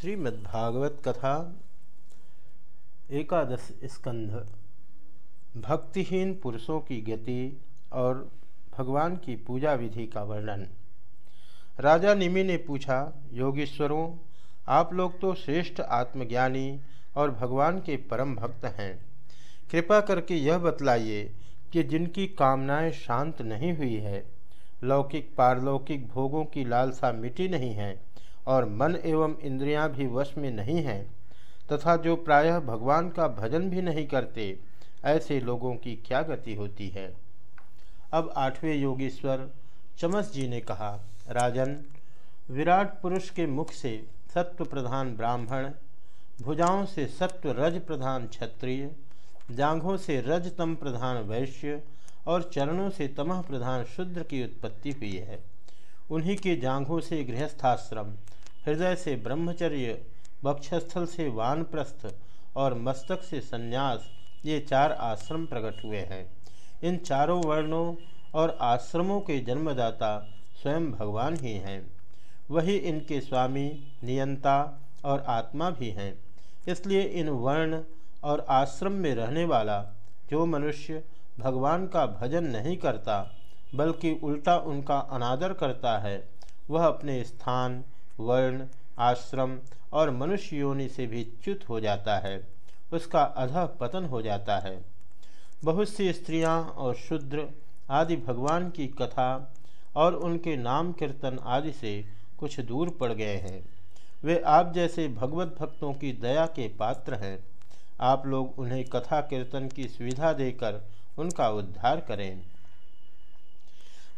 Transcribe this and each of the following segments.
श्रीमद्भागवत कथा एकादश स्कंध। भक्तिहीन पुरुषों की गति और भगवान की पूजा विधि का वर्णन। राजा निमि ने पूछा, योगीश्वरों, आप लोग तो श्रेष्ठ आत्मज्ञानी और भगवान के परम भक्त हैं। कृपा करके यह बतलाइए कि जिनकी कामनाएँ शांत नहीं हुई है, लौकिक पारलौकिक भोगों की लालसा मिटी नहीं है और मन एवं इंद्रियाँ भी वश में नहीं हैं, तथा जो प्रायः भगवान का भजन भी नहीं करते, ऐसे लोगों की क्या गति होती है? अब आठवें योगेश्वर चमस जी ने कहा, राजन, विराट पुरुष के मुख से सत्व प्रधान ब्राह्मण, भुजाओं से सत्व रज प्रधान क्षत्रिय, जांघों से रजतम प्रधान वैश्य, और चरणों से तमह प्रधान शुद्र की उत्पत्ति हुई है। उन्हीं के जांघों से गृहस्थाश्रम हृदय से ब्रह्मचर्य, वक्षस्थल से वानप्रस्थ और मस्तक से संन्यास, ये चार आश्रम प्रकट हुए हैं। इन चारों वर्णों और आश्रमों के जन्मदाता स्वयं भगवान ही हैं। वही इनके स्वामी नियंता और आत्मा भी हैं। इसलिए इन वर्ण और आश्रम में रहने वाला जो मनुष्य भगवान का भजन नहीं करता, बल्कि उल्टा उनका अनादर करता है, वह अपने स्थान वर्ण, आश्रम और मनुष्य योनि से भी च्युत हो जाता है। उसका अधः पतन हो जाता है। बहुत सी स्त्रियाँ और शूद्र आदि भगवान की कथा और उनके नाम कीर्तन आदि से कुछ दूर पड़ गए हैं। वे आप जैसे भगवत भक्तों की दया के पात्र हैं। आप लोग उन्हें कथा कीर्तन की सुविधा देकर उनका उद्धार करें।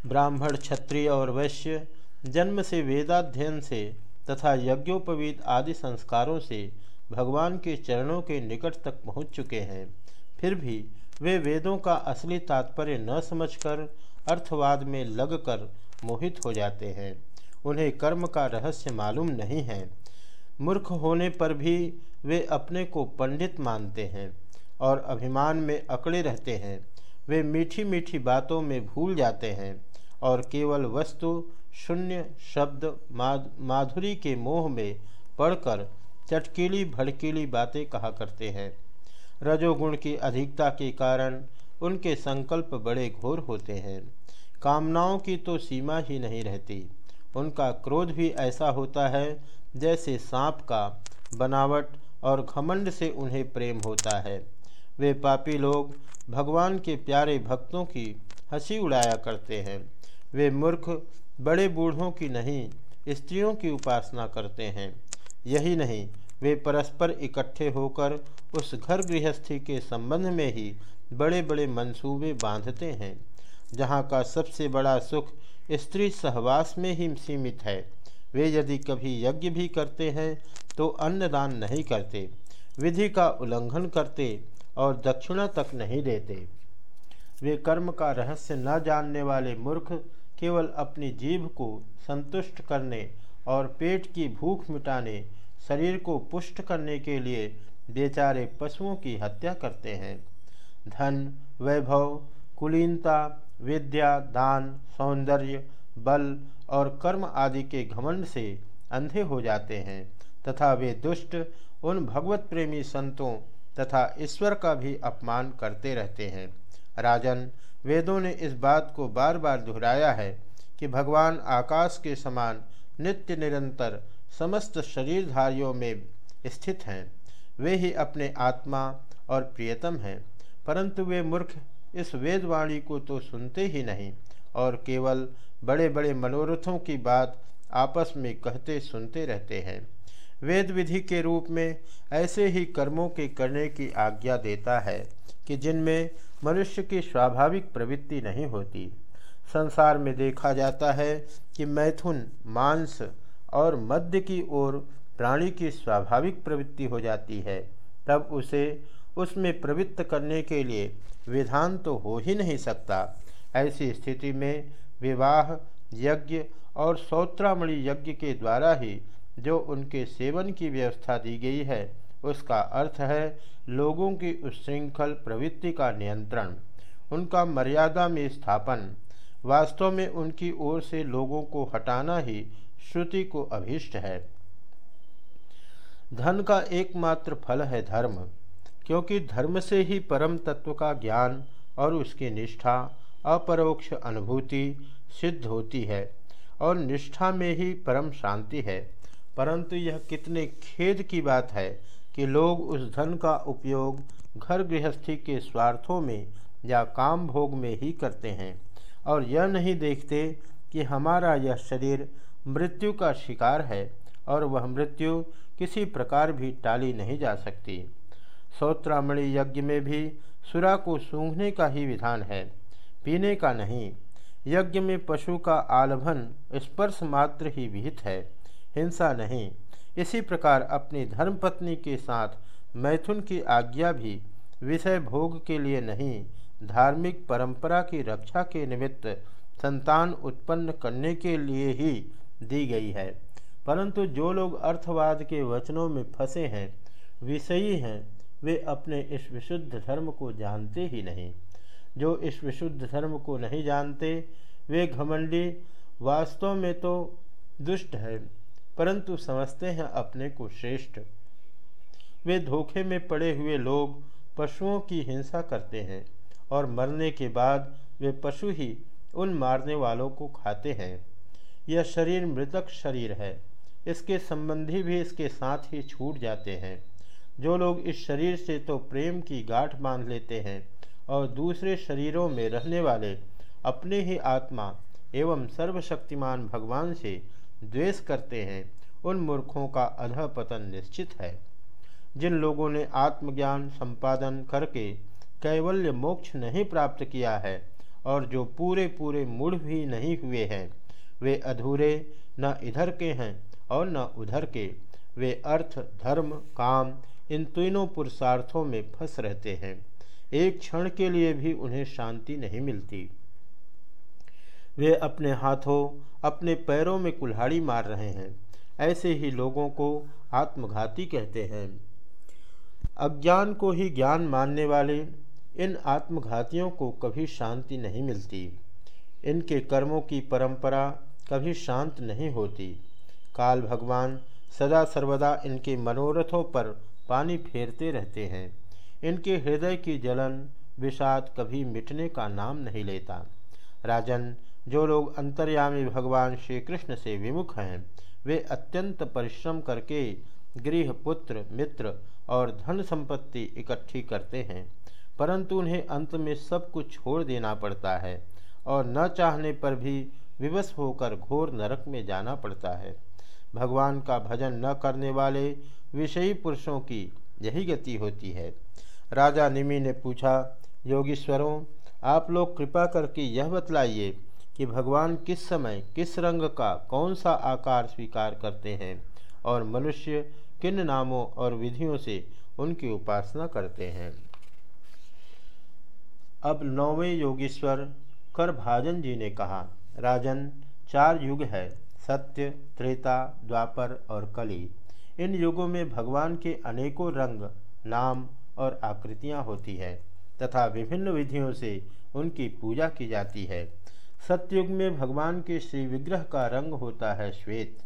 ब्राह्मण, क्षत्रिय और वैश्य जन्म से वेदाध्ययन से तथा यज्ञोपवीत आदि संस्कारों से भगवान के चरणों के निकट तक पहुँच चुके हैं। फिर भी वे वेदों का असली तात्पर्य न समझकर, अर्थवाद में लगकर मोहित हो जाते हैं। उन्हें कर्म का रहस्य मालूम नहीं है। मूर्ख होने पर भी वे अपने को पंडित मानते हैं और अभिमान में अकड़े रहते हैं। वे मीठी मीठी बातों में भूल जाते हैं। और केवल वस्तु, शून्य शब्द माधुरी के मोह में पढ़कर चटकीली भड़कीली बातें कहा करते हैं। रजोगुण की अधिकता के कारण उनके संकल्प बड़े घोर होते हैं। कामनाओं की तो सीमा ही नहीं रहती। उनका क्रोध भी ऐसा होता है जैसे सांप का बनावट और घमंड से उन्हें प्रेम होता है। वे पापी लोग भगवान के प्यारे भक्तों की हँसी उड़ाया करते हैं। वे मूर्ख, बड़े बूढ़ों की नहीं, स्त्रियों की उपासना करते हैं। यही नहीं, वे परस्पर इकट्ठे होकर उस घर गृहस्थी के संबंध में ही बड़े बड़े मंसूबे बांधते हैं, जहाँ का सबसे बड़ा सुख स्त्री सहवास में ही सीमित है। वे यदि कभी यज्ञ भी करते हैं तो अन्नदान नहीं करते, विधि का उल्लंघन करते और दक्षिणा तक नहीं देते। वे कर्म का रहस्य न जानने वाले मूर्ख केवल अपनी जीभ को संतुष्ट करने और पेट की भूख मिटाने, शरीर को पुष्ट करने के लिए बेचारे पशुओं की हत्या करते हैं। धन, वैभव, कुलीनता, विद्या, दान, सौंदर्य, बल और कर्म आदि के घमंड से अंधे हो जाते हैं तथा वे दुष्ट उन भगवत प्रेमी संतों तथा ईश्वर का भी अपमान करते रहते हैं। राजन, वेदों ने इस बात को बार बार दोहराया है कि भगवान आकाश के समान नित्य निरंतर समस्त शरीरधारियों में स्थित हैं। वे ही अपने आत्मा और प्रियतम हैं, परंतु वे मूर्ख इस वेदवाणी को तो सुनते ही नहीं और केवल बड़े बड़े मनोरथों की बात आपस में कहते सुनते रहते हैं। वेद विधि के रूप में ऐसे ही कर्मों के करने की आज्ञा देता है कि जिनमें मनुष्य की स्वाभाविक प्रवृत्ति नहीं होती। संसार में देखा जाता है कि मैथुन, मांस और मध्य की ओर प्राणी की स्वाभाविक प्रवृत्ति हो जाती है। तब उसे उसमें प्रवृत्त करने के लिए विधान तो हो ही नहीं सकता। ऐसी स्थिति में विवाह यज्ञ और सौत्रामणि यज्ञ के द्वारा ही जो उनके सेवन की व्यवस्था दी गई है उसका अर्थ है लोगों की उच्छृंखल प्रवृत्ति का नियंत्रण, उनका मर्यादा में स्थापन। वास्तव में उनकी ओर से लोगों को हटाना ही श्रुति को अभीष्ट है। धन का एकमात्र फल है धर्म, क्योंकि धर्म से ही परम तत्व का ज्ञान और उसकी निष्ठा, अपरोक्ष अनुभूति सिद्ध होती है और निष्ठा में ही परम शांति है। परंतु यह कितने खेद की बात है कि लोग उस धन का उपयोग घर गृहस्थी के स्वार्थों में या काम भोग में ही करते हैं और यह नहीं देखते कि हमारा यह शरीर मृत्यु का शिकार है और वह मृत्यु किसी प्रकार भी टाली नहीं जा सकती। सौत्रामणि यज्ञ में भी सुरा को सूंघने का ही विधान है, पीने का नहीं। यज्ञ में पशु का आलभन स्पर्श मात्र ही विहित है, हिंसा नहीं। इसी प्रकार अपनी धर्मपत्नी के साथ मैथुन की आज्ञा भी विषय भोग के लिए नहीं, धार्मिक परंपरा की रक्षा के निमित्त संतान उत्पन्न करने के लिए ही दी गई है। परंतु जो लोग अर्थवाद के वचनों में फंसे हैं, विषयी हैं, वे अपने इस विशुद्ध धर्म को जानते ही नहीं। जो इस विशुद्ध धर्म को नहीं जानते, वे घमंडी वास्तव में तो दुष्ट है। परंतु समझते हैं अपने को श्रेष्ठ। वे धोखे में पड़े हुए लोग पशुओं की हिंसा करते हैं और मरने के बाद वे पशु ही उन मारने वालों को खाते हैं। यह शरीर मृतक शरीर है। इसके संबंधी भी इसके साथ ही छूट जाते हैं। जो लोग इस शरीर से तो प्रेम की गांठ बाँध लेते हैं और दूसरे शरीरों में रहने वाले अपने ही आत्मा एवं सर्वशक्तिमान भगवान से द्वेष करते हैं, उन मूर्खों का अधः पतन निश्चित है। जिन लोगों ने आत्मज्ञान, संपादन करके कैवल्य मोक्ष नहीं प्राप्त किया है और जो पूरे पूरे मूढ़ भी नहीं हुए हैं, वे अधूरे, न इधर के हैं और न उधर के। वे अर्थ, धर्म, काम, इन तीनों पुरुषार्थों में फंस रहते हैं। एक क्षण के लिए भी उन्हें शांति नहीं मिलती। वे अपने हाथों अपने पैरों में कुल्हाड़ी मार रहे हैं। ऐसे ही लोगों को आत्मघाती कहते हैं। अज्ञान को ही ज्ञान मानने वाले इन आत्मघातियों को कभी शांति नहीं मिलती। इनके कर्मों की परंपरा कभी शांत नहीं होती। काल भगवान सदा सर्वदा इनके मनोरथों पर पानी फेरते रहते हैं। इनके हृदय की जलन विषाद कभी मिटने का नाम नहीं लेता। राजन जो लोग अंतर्यामी भगवान श्री कृष्ण से विमुख हैं, वे अत्यंत परिश्रम करके गृह पुत्र, मित्र और धन संपत्ति इकट्ठी करते हैं, परंतु उन्हें अंत में सब कुछ छोड़ देना पड़ता है और न चाहने पर भी विवश होकर घोर नरक में जाना पड़ता है। भगवान का भजन न करने वाले विषयी पुरुषों की यही गति होती है। राजा निमि ने पूछा, योगीश्वरों, आप लोग कृपा करके यह बतलाइए कि भगवान किस समय, किस रंग का, कौन सा आकार स्वीकार करते हैं और मनुष्य किन नामों और विधियों से उनकी उपासना करते हैं। अब नौवें योगेश्वर कर भाजन जी ने कहा, राजन, चार युग है, सत्य, त्रेता, द्वापर और कली। इन युगों में भगवान के अनेकों रंग, नाम और आकृतियाँ होती है तथा विभिन्न विधियों से उनकी पूजा की जाती है। सत्युग में भगवान के श्री विग्रह का रंग होता है श्वेत।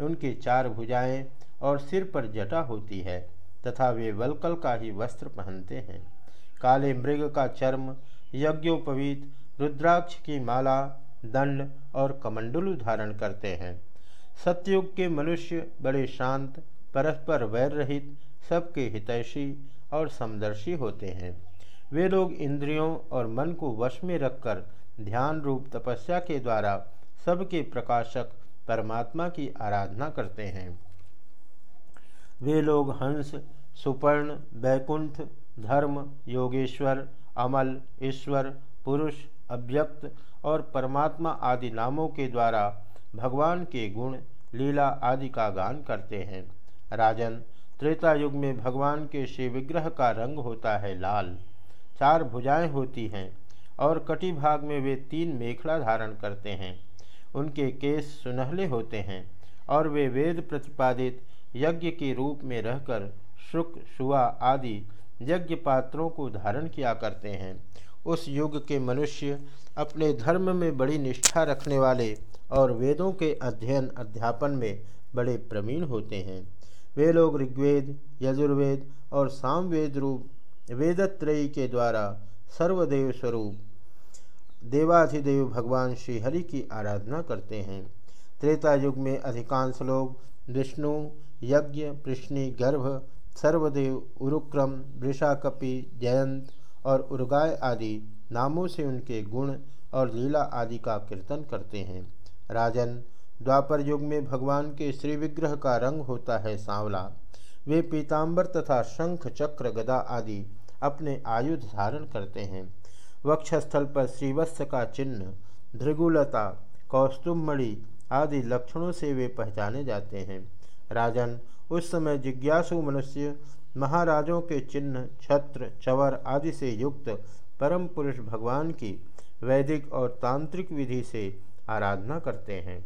उनके चार भुजाएँ और सिर पर जटा होती है, तथा वे वलकल का ही वस्त्र पहनते हैं। काले मृग का चर्म, यज्ञोपवीत, रुद्राक्ष की माला, दंड और कमंडलु धारण करते हैं। सतयुग के मनुष्य बड़े शांत, परस्पर वैर रहित सबके हितैषी और समदर्शी होते हैं। वे लोग इंद्रियों और मन को वश में रखकर ध्यान रूप तपस्या के द्वारा सबके प्रकाशक परमात्मा की आराधना करते हैं। वे लोग हंस, सुपर्ण, वैकुंठ, धर्म, योगेश्वर, अमल, ईश्वर, पुरुष, अव्यक्त और परमात्मा आदि नामों के द्वारा भगवान के गुण, लीला आदि का गान करते हैं। राजन, त्रेता युग में भगवान के श्री विग्रह का रंग होता है लाल। चार भुजाएँ होती हैं। और कटी भाग में वे तीन मेखला धारण करते हैं। उनके केस सुनहले होते हैं और वे वेद प्रतिपादित यज्ञ के रूप में रहकर शुक शुआ आदि यज्ञ पात्रों को धारण किया करते हैं। उस युग के मनुष्य अपने धर्म में बड़ी निष्ठा रखने वाले और वेदों के अध्ययन अध्यापन में बड़े प्रवीण होते हैं। वे लोग ऋग्वेद, यजुर्वेद और सामवेद रूप वेदत्रयी के द्वारा सर्वदेव स्वरूप देवाधिदेव भगवान श्रीहरि की आराधना करते हैं। त्रेता युग में अधिकांश लोग विष्णु, यज्ञ कृष्णि गर्भ, सर्वदेव, उरुक्रम, वृषाकपि, जयंत और उर्गाय आदि नामों से उनके गुण और लीला आदि का कीर्तन करते हैं। राजन, द्वापर युग में भगवान के श्री विग्रह का रंग होता है सांवला। वे पीताम्बर तथा शंख, चक्र, गदा आदि अपने आयुध धारण करते हैं। वक्षस्थल पर श्रीवत्स का चिन्ह भृगुलता कौस्तुमणि आदि लक्षणों से वे पहचाने जाते हैं। राजन, उस समय जिज्ञासु मनुष्य, महाराजों के चिन्ह, छत्र, चवर आदि से युक्त परम पुरुष भगवान की वैदिक और तांत्रिक विधि से आराधना करते हैं।